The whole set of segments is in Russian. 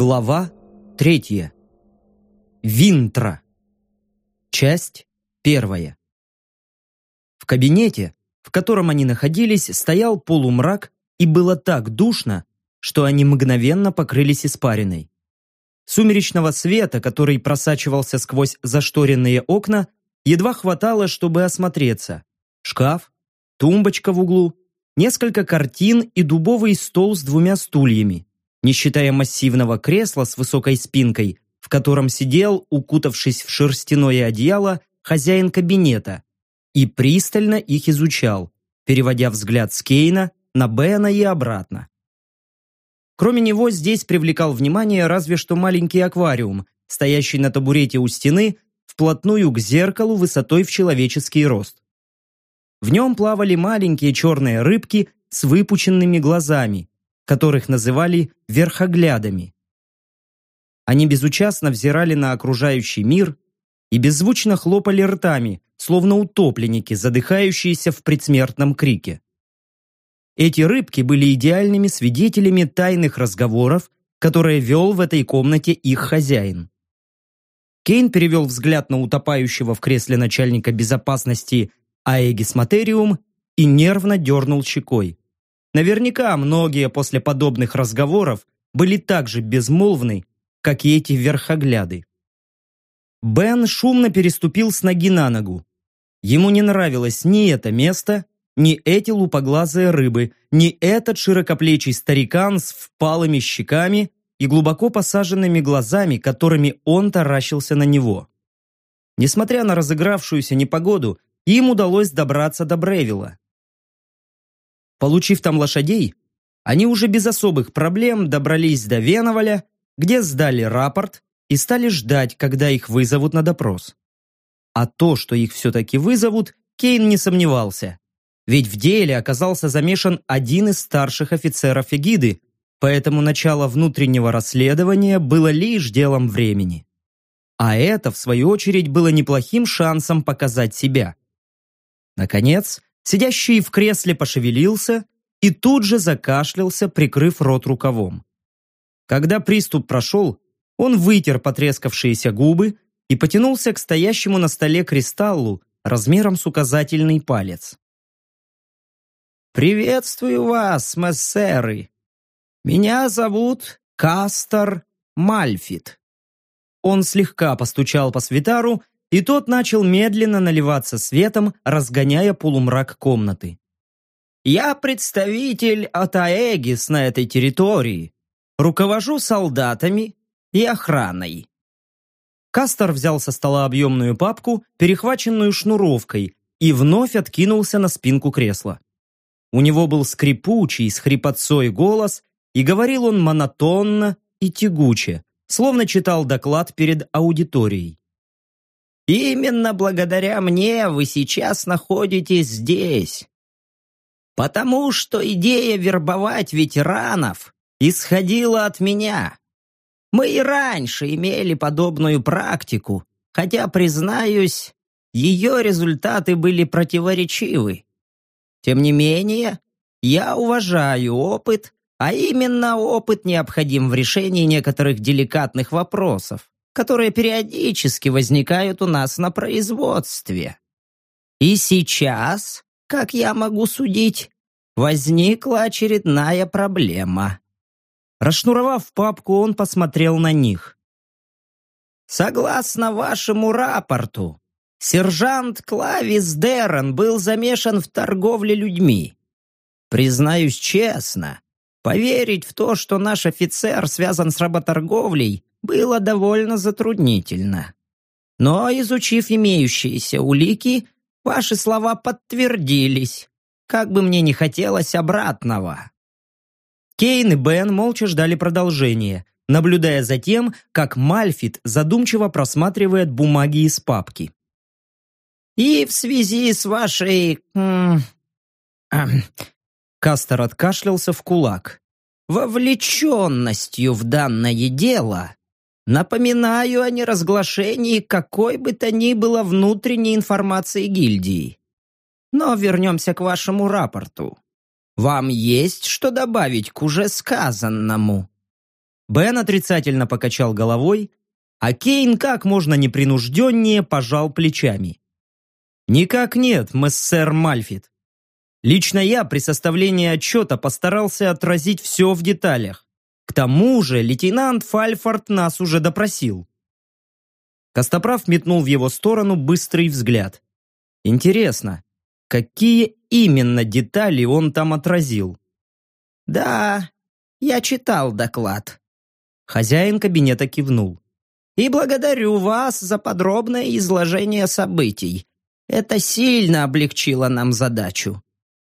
Глава третья. Винтра. Часть первая. В кабинете, в котором они находились, стоял полумрак и было так душно, что они мгновенно покрылись испариной. Сумеречного света, который просачивался сквозь зашторенные окна, едва хватало, чтобы осмотреться. Шкаф, тумбочка в углу, несколько картин и дубовый стол с двумя стульями не считая массивного кресла с высокой спинкой, в котором сидел, укутавшись в шерстяное одеяло, хозяин кабинета, и пристально их изучал, переводя взгляд с Кейна на Бена и обратно. Кроме него здесь привлекал внимание разве что маленький аквариум, стоящий на табурете у стены, вплотную к зеркалу высотой в человеческий рост. В нем плавали маленькие черные рыбки с выпученными глазами, которых называли верхоглядами. Они безучастно взирали на окружающий мир и беззвучно хлопали ртами, словно утопленники, задыхающиеся в предсмертном крике. Эти рыбки были идеальными свидетелями тайных разговоров, которые вел в этой комнате их хозяин. Кейн перевел взгляд на утопающего в кресле начальника безопасности Аэгис Материум и нервно дернул щекой. Наверняка многие после подобных разговоров были так же безмолвны, как и эти верхогляды. Бен шумно переступил с ноги на ногу. Ему не нравилось ни это место, ни эти лупоглазые рыбы, ни этот широкоплечий старикан с впалыми щеками и глубоко посаженными глазами, которыми он таращился на него. Несмотря на разыгравшуюся непогоду, им удалось добраться до Бревила. Получив там лошадей, они уже без особых проблем добрались до Веноваля, где сдали рапорт и стали ждать, когда их вызовут на допрос. А то, что их все-таки вызовут, Кейн не сомневался. Ведь в деле оказался замешан один из старших офицеров эгиды, поэтому начало внутреннего расследования было лишь делом времени. А это, в свою очередь, было неплохим шансом показать себя. Наконец, Сидящий в кресле пошевелился и тут же закашлялся, прикрыв рот рукавом. Когда приступ прошел, он вытер потрескавшиеся губы и потянулся к стоящему на столе кристаллу размером с указательный палец. «Приветствую вас, мессеры! Меня зовут Кастер Мальфит». Он слегка постучал по свитару и тот начал медленно наливаться светом, разгоняя полумрак комнаты. «Я представитель от Аэгис на этой территории. Руковожу солдатами и охраной». Кастер взял со стола объемную папку, перехваченную шнуровкой, и вновь откинулся на спинку кресла. У него был скрипучий, с хрипотцой голос, и говорил он монотонно и тягуче, словно читал доклад перед аудиторией. Именно благодаря мне вы сейчас находитесь здесь. Потому что идея вербовать ветеранов исходила от меня. Мы и раньше имели подобную практику, хотя, признаюсь, ее результаты были противоречивы. Тем не менее, я уважаю опыт, а именно опыт необходим в решении некоторых деликатных вопросов которые периодически возникают у нас на производстве. И сейчас, как я могу судить, возникла очередная проблема. Расшнуровав папку, он посмотрел на них. Согласно вашему рапорту, сержант Клавис Деррен был замешан в торговле людьми. Признаюсь честно, поверить в то, что наш офицер связан с работорговлей, было довольно затруднительно. Но, изучив имеющиеся улики, ваши слова подтвердились, как бы мне не хотелось обратного. Кейн и Бен молча ждали продолжения, наблюдая за тем, как Мальфит задумчиво просматривает бумаги из папки. «И в связи с вашей...» Кастер откашлялся в кулак. «Вовлеченностью в данное дело Напоминаю о неразглашении какой бы то ни было внутренней информации гильдии. Но вернемся к вашему рапорту. Вам есть что добавить к уже сказанному?» Бен отрицательно покачал головой, а Кейн как можно непринужденнее пожал плечами. «Никак нет, мессер Мальфит. Лично я при составлении отчета постарался отразить все в деталях. К тому же лейтенант Фальфорд нас уже допросил». Костоправ метнул в его сторону быстрый взгляд. «Интересно, какие именно детали он там отразил?» «Да, я читал доклад», Хозяин кабинета кивнул. «И благодарю вас за подробное изложение событий. Это сильно облегчило нам задачу.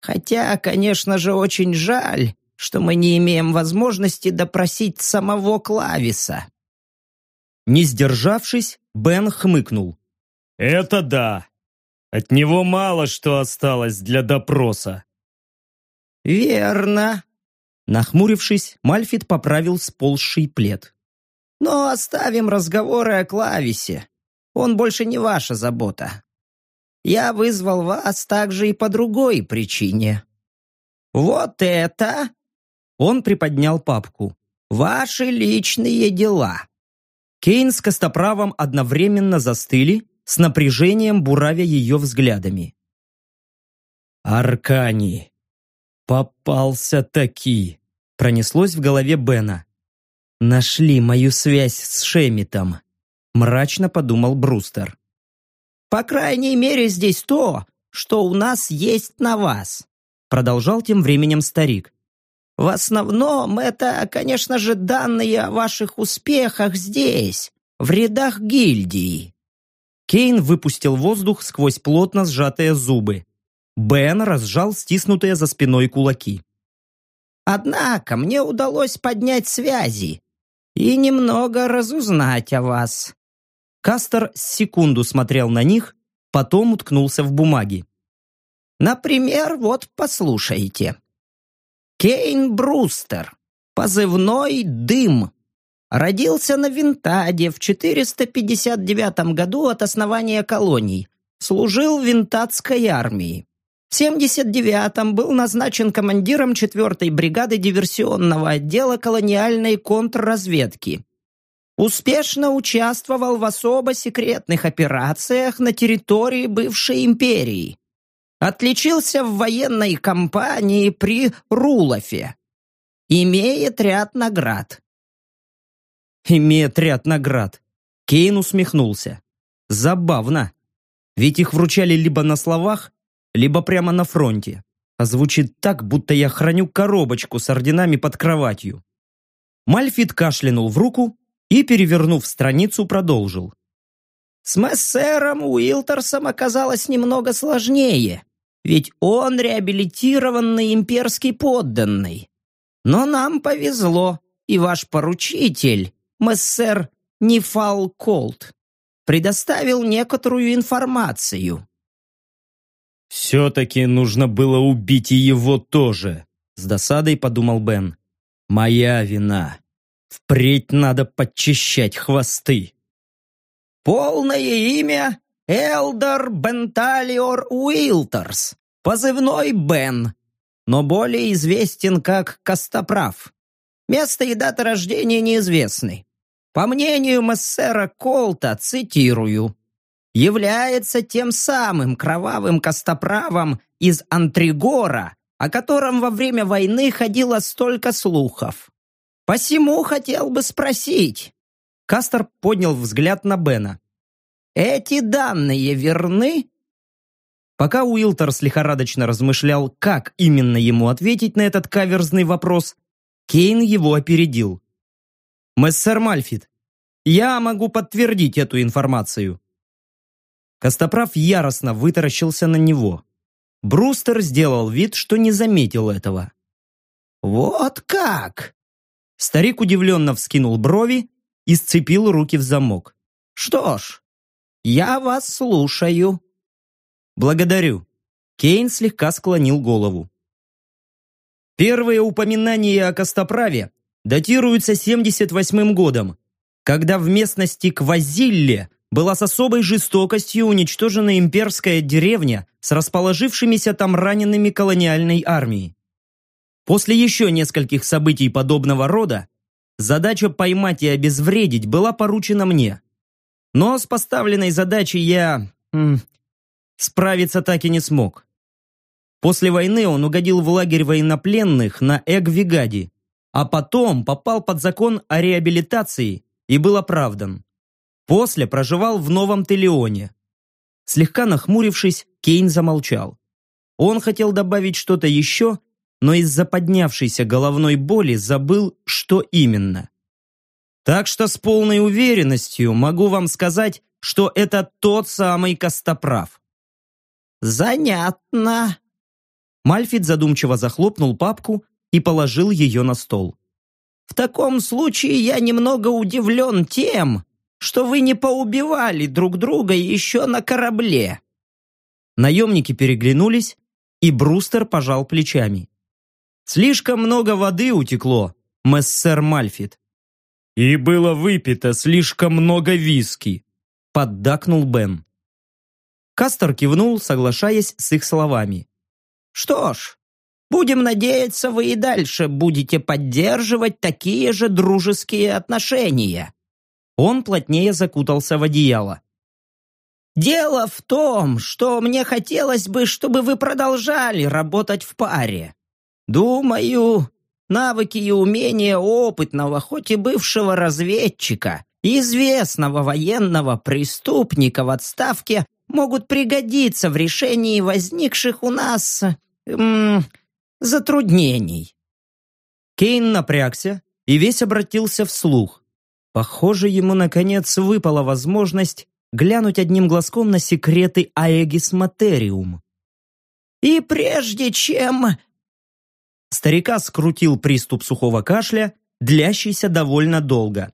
Хотя, конечно же, очень жаль, что мы не имеем возможности допросить самого Клависа». Не сдержавшись, Бен хмыкнул. «Это да. От него мало что осталось для допроса». «Верно», Нахмурившись, Мальфит поправил сползший плед. «Но оставим разговоры о клависе. Он больше не ваша забота. Я вызвал вас также и по другой причине. Вот это...» Он приподнял папку. «Ваши личные дела». Кейн с Костоправом одновременно застыли, с напряжением буравя ее взглядами. «Аркани!» «Попался таки!» Пронеслось в голове Бена. «Нашли мою связь с Шемитом», мрачно подумал Брустер. «По крайней мере, здесь то, что у нас есть на вас», продолжал тем временем старик. «В основном это, конечно же, данные о ваших успехах здесь, в рядах гильдии». Кейн выпустил воздух сквозь плотно сжатые зубы. Бен разжал стиснутые за спиной кулаки. «Однако мне удалось поднять связи и немного разузнать о вас». Кастер секунду смотрел на них, потом уткнулся в бумаги. «Например, вот послушайте. Кейн Брустер, позывной «Дым», родился на Винтаде в 459 году от основания колоний, служил в Винтадской армии. В 79-м был назначен командиром 4-й бригады диверсионного отдела колониальной контрразведки. Успешно участвовал в особо секретных операциях на территории бывшей империи. Отличился в военной кампании при Рулофе. Имеет ряд наград. Имеет ряд наград. Кейн усмехнулся. Забавно. Ведь их вручали либо на словах, либо прямо на фронте. А звучит так, будто я храню коробочку с орденами под кроватью. Мальфит кашлянул в руку и, перевернув страницу, продолжил. С мессером Уилтерсом оказалось немного сложнее, ведь он реабилитированный имперский подданный. Но нам повезло, и ваш поручитель, мессер Нефал Колт, предоставил некоторую информацию. «Все-таки нужно было убить и его тоже», — с досадой подумал Бен. «Моя вина. Впредь надо подчищать хвосты». «Полное имя Элдер Бенталиор Уилтерс, позывной Бен, но более известен как Костоправ. Место и дата рождения неизвестны. По мнению мессера Колта, цитирую, является тем самым кровавым костоправом из Антригора, о котором во время войны ходило столько слухов. Посему хотел бы спросить. Кастер поднял взгляд на Бена. Эти данные верны? Пока Уилтерс лихорадочно размышлял, как именно ему ответить на этот каверзный вопрос, Кейн его опередил. «Мессер Мальфит, я могу подтвердить эту информацию. Костоправ яростно вытаращился на него. Брустер сделал вид, что не заметил этого. «Вот как!» Старик удивленно вскинул брови и сцепил руки в замок. «Что ж, я вас слушаю». «Благодарю». Кейн слегка склонил голову. Первые упоминания о Костоправе датируются 78-м годом, когда в местности Квазилле была с особой жестокостью уничтожена имперская деревня с расположившимися там ранеными колониальной армией. После еще нескольких событий подобного рода задача поймать и обезвредить была поручена мне. Но с поставленной задачей я... М, справиться так и не смог. После войны он угодил в лагерь военнопленных на Эгвигаде, а потом попал под закон о реабилитации и был оправдан. После проживал в Новом Телеоне. Слегка нахмурившись, Кейн замолчал. Он хотел добавить что-то еще, но из-за поднявшейся головной боли забыл, что именно. Так что с полной уверенностью могу вам сказать, что это тот самый Костоправ. «Занятно», Мальфит задумчиво захлопнул папку и положил ее на стол. «В таком случае я немного удивлен тем, что вы не поубивали друг друга еще на корабле». Наемники переглянулись, и Брустер пожал плечами. «Слишком много воды утекло, мессер Мальфит». «И было выпито слишком много виски», — поддакнул Бен. Кастер кивнул, соглашаясь с их словами. Что ж, будем надеяться, вы и дальше будете поддерживать такие же дружеские отношения. Он плотнее закутался в одеяло. Дело в том, что мне хотелось бы, чтобы вы продолжали работать в паре. Думаю, навыки и умения опытного, хоть и бывшего разведчика, известного военного преступника в отставке могут пригодиться в решении возникших у нас эм, затруднений. Кейн напрягся и весь обратился вслух. Похоже, ему наконец выпала возможность глянуть одним глазком на секреты Аэгис Материум. «И прежде чем...» Старика скрутил приступ сухого кашля, длящийся довольно долго.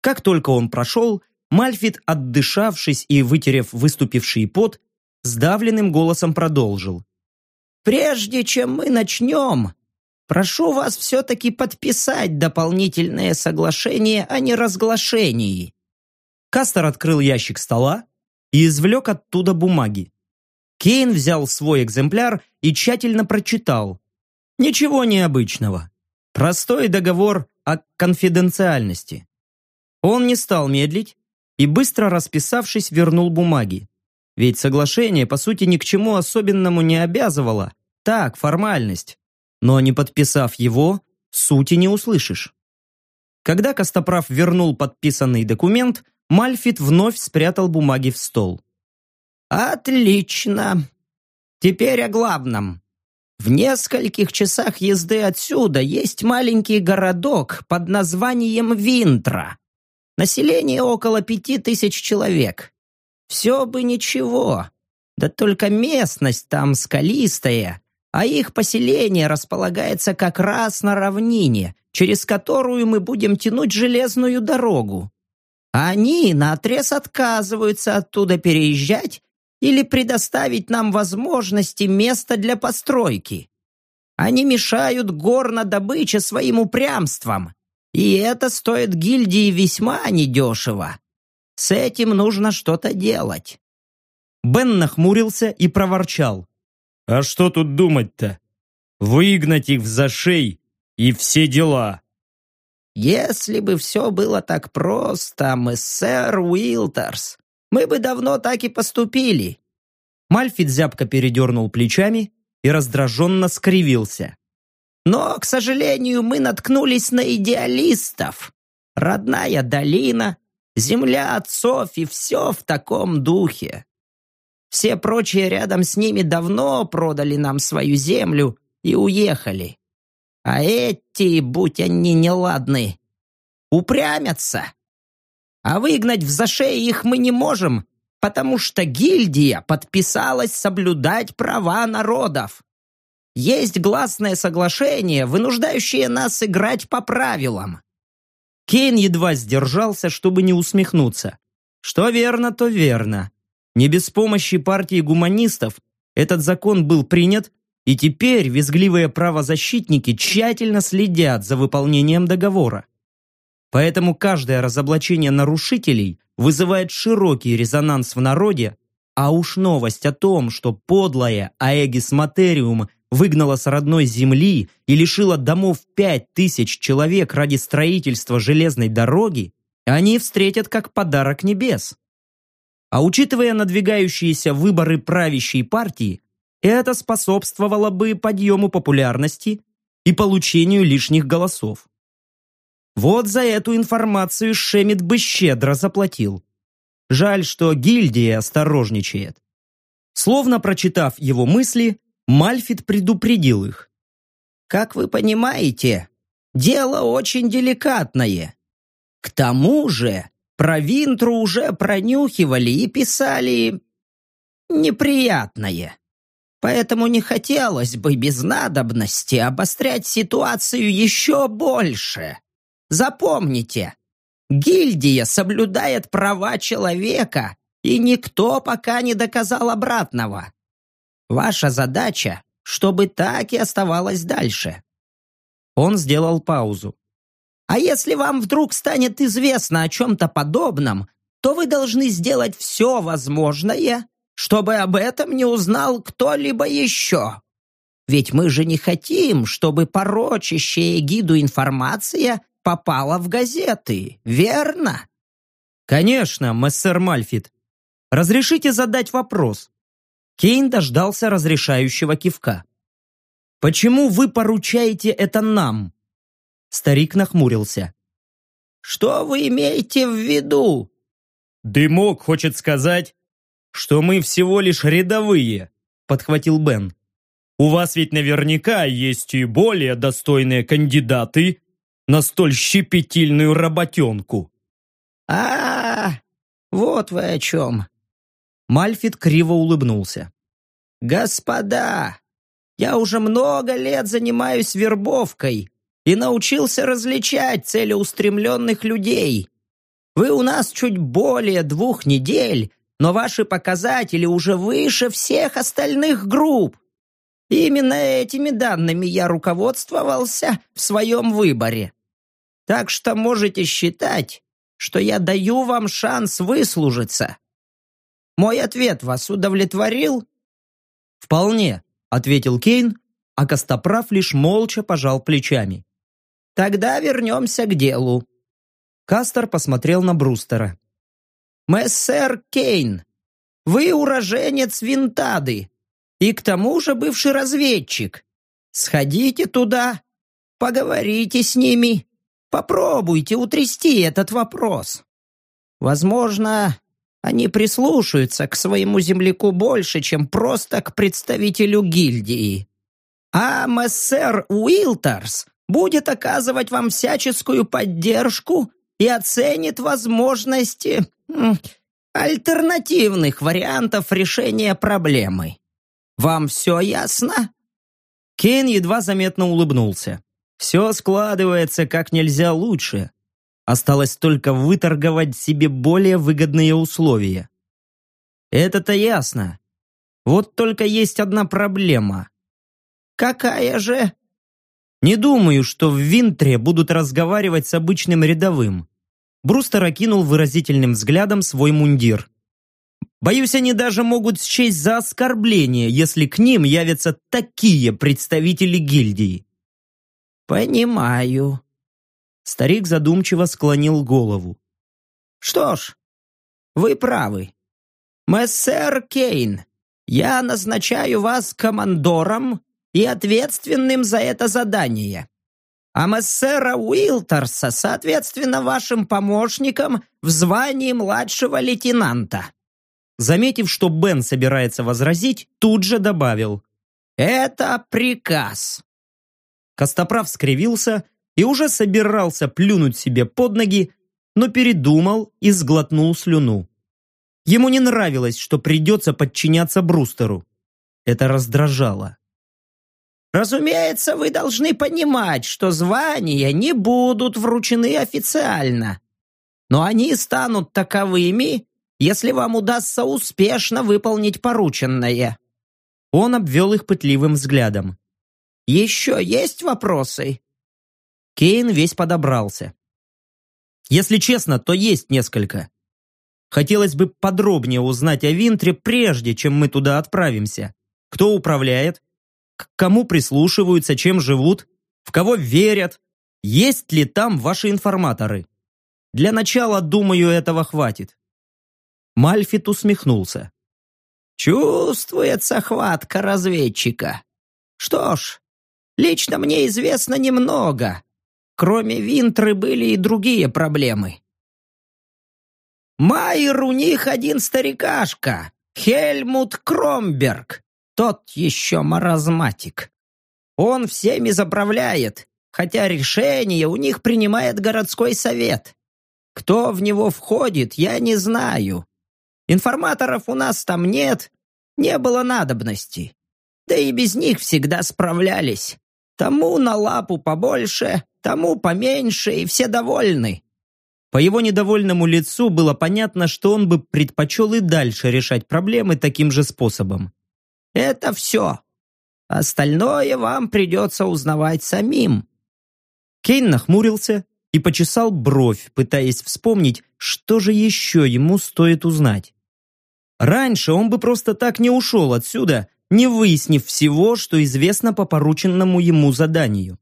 Как только он прошел, Мальфит, отдышавшись и вытерев выступивший пот, сдавленным голосом продолжил. Прежде чем мы начнем, прошу вас все-таки подписать дополнительное соглашение о неразглашении». Кастер открыл ящик стола и извлек оттуда бумаги. Кейн взял свой экземпляр и тщательно прочитал. Ничего необычного. Простой договор о конфиденциальности. Он не стал медлить и, быстро расписавшись, вернул бумаги. Ведь соглашение, по сути, ни к чему особенному не обязывало. Так, формальность. Но не подписав его, сути не услышишь. Когда Костоправ вернул подписанный документ, Мальфит вновь спрятал бумаги в стол. «Отлично. Теперь о главном. В нескольких часах езды отсюда есть маленький городок под названием Винтра. Население около пяти тысяч человек. Все бы ничего, да только местность там скалистая, а их поселение располагается как раз на равнине, через которую мы будем тянуть железную дорогу. Они наотрез отказываются оттуда переезжать или предоставить нам возможности места для постройки. Они мешают горнодобыче своим упрямством, и это стоит гильдии весьма недешево. С этим нужно что-то делать». Бен нахмурился и проворчал. «А что тут думать-то? Выгнать их в зашей и все дела». «Если бы все было так просто, мы сэр Уилтерс, мы бы давно так и поступили». Мальфит зябко передернул плечами и раздраженно скривился. «Но, к сожалению, мы наткнулись на идеалистов. Родная долина, земля отцов и все в таком духе. Все прочие рядом с ними давно продали нам свою землю и уехали. А эти, будь они неладны, упрямятся. А выгнать в зашей их мы не можем, потому что гильдия подписалась соблюдать права народов. Есть гласное соглашение, вынуждающее нас играть по правилам. Кейн едва сдержался, чтобы не усмехнуться. Что верно, то верно. Не без помощи партии гуманистов этот закон был принят, и теперь визгливые правозащитники тщательно следят за выполнением договора. Поэтому каждое разоблачение нарушителей вызывает широкий резонанс в народе, а уж новость о том, что подлая Аэгис Материум выгнала с родной земли и лишила домов пять тысяч человек ради строительства железной дороги, они встретят как подарок небес. А учитывая надвигающиеся выборы правящей партии, это способствовало бы подъему популярности и получению лишних голосов. Вот за эту информацию Шемид бы щедро заплатил. Жаль, что гильдия осторожничает. Словно прочитав его мысли, Мальфит предупредил их. «Как вы понимаете, дело очень деликатное. К тому же про Винтру уже пронюхивали и писали неприятное. Поэтому не хотелось бы без надобности обострять ситуацию еще больше. Запомните, гильдия соблюдает права человека, и никто пока не доказал обратного. Ваша задача, чтобы так и оставалось дальше. Он сделал паузу. А если вам вдруг станет известно о чем-то подобном, то вы должны сделать все возможное, чтобы об этом не узнал кто-либо еще. Ведь мы же не хотим, чтобы порочащая гиду информация попала в газеты, верно? Конечно, мессер Мальфит. Разрешите задать вопрос. Кейн дождался разрешающего кивка. Почему вы поручаете это нам? Старик нахмурился. «Что вы имеете в виду?» «Дымок хочет сказать, что мы всего лишь рядовые», подхватил Бен. «У вас ведь наверняка есть и более достойные кандидаты на столь щепетильную работенку». А, -а, а вот вы о чем!» Мальфит криво улыбнулся. «Господа, я уже много лет занимаюсь вербовкой и научился различать целеустремленных людей. Вы у нас чуть более двух недель, но ваши показатели уже выше всех остальных групп. Именно этими данными я руководствовался в своем выборе. Так что можете считать, что я даю вам шанс выслужиться. Мой ответ вас удовлетворил? Вполне, ответил Кейн, а Костоправ лишь молча пожал плечами. Тогда вернемся к делу». Кастер посмотрел на Брустера. «Мессер Кейн, вы уроженец Винтады и к тому же бывший разведчик. Сходите туда, поговорите с ними, попробуйте утрясти этот вопрос. Возможно, они прислушаются к своему земляку больше, чем просто к представителю гильдии. А мессер Уилтерс будет оказывать вам всяческую поддержку и оценит возможности альтернативных вариантов решения проблемы. Вам все ясно?» Кен едва заметно улыбнулся. «Все складывается как нельзя лучше. Осталось только выторговать себе более выгодные условия. Это-то ясно. Вот только есть одна проблема. Какая же? Не думаю, что в Винтре будут разговаривать с обычным рядовым. Брустер окинул выразительным взглядом свой мундир. Боюсь, они даже могут счесть за оскорбление, если к ним явятся такие представители гильдии. Понимаю. Старик задумчиво склонил голову. Что ж, вы правы. Мессер Кейн, я назначаю вас командором и ответственным за это задание. А мессера Уилтерса, соответственно, вашим помощником в звании младшего лейтенанта». Заметив, что Бен собирается возразить, тут же добавил. «Это приказ». Костоправ скривился и уже собирался плюнуть себе под ноги, но передумал и сглотнул слюну. Ему не нравилось, что придется подчиняться Брустеру. Это раздражало. Разумеется, вы должны понимать, что звания не будут вручены официально. Но они станут таковыми, если вам удастся успешно выполнить порученное». Он обвел их пытливым взглядом. «Еще есть вопросы?» Кейн весь подобрался. «Если честно, то есть несколько. Хотелось бы подробнее узнать о Винтре, прежде чем мы туда отправимся. Кто управляет? к кому прислушиваются, чем живут, в кого верят, есть ли там ваши информаторы. Для начала, думаю, этого хватит. Мальфит усмехнулся. Чувствуется хватка разведчика. Что ж, лично мне известно немного. Кроме Винтры были и другие проблемы. Майер у них один старикашка, Хельмут Кромберг, тот еще маразматик. Он всеми заправляет, хотя решение у них принимает городской совет. Кто в него входит, я не знаю. Информаторов у нас там нет, не было надобности. Да и без них всегда справлялись. Тому на лапу побольше, тому поменьше, и все довольны. По его недовольному лицу было понятно, что он бы предпочел и дальше решать проблемы таким же способом. «Это все. Остальное вам придется узнавать самим». Кейн нахмурился и почесал бровь, пытаясь вспомнить, что же еще ему стоит узнать. Раньше он бы просто так не ушел отсюда, не выяснив всего, что известно по порученному ему заданию.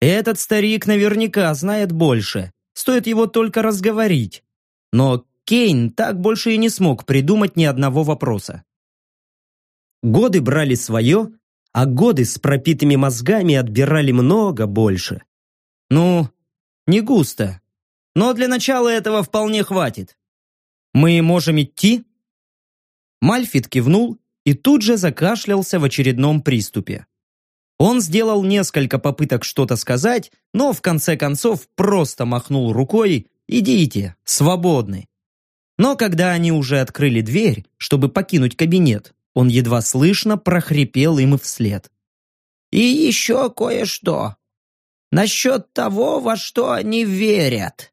Этот старик наверняка знает больше, Стоит его только разговорить. Но Кейн так больше и не смог придумать ни одного вопроса. Годы брали свое, а годы с пропитыми мозгами отбирали много больше. Ну, не густо. Но для начала этого вполне хватит. Мы можем идти? Мальфит кивнул и тут же закашлялся в очередном приступе. Он сделал несколько попыток что-то сказать, но в конце концов просто махнул рукой «Идите, свободны». Но когда они уже открыли дверь, чтобы покинуть кабинет, он едва слышно прохрипел им вслед. «И еще кое-что. Насчет того, во что они верят».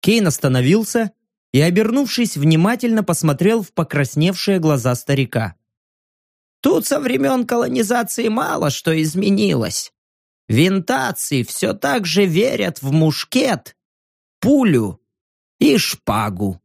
Кейн остановился и, обернувшись, внимательно посмотрел в покрасневшие глаза старика. Тут со времен колонизации мало что изменилось. Винтации все так же верят в мушкет, пулю и шпагу.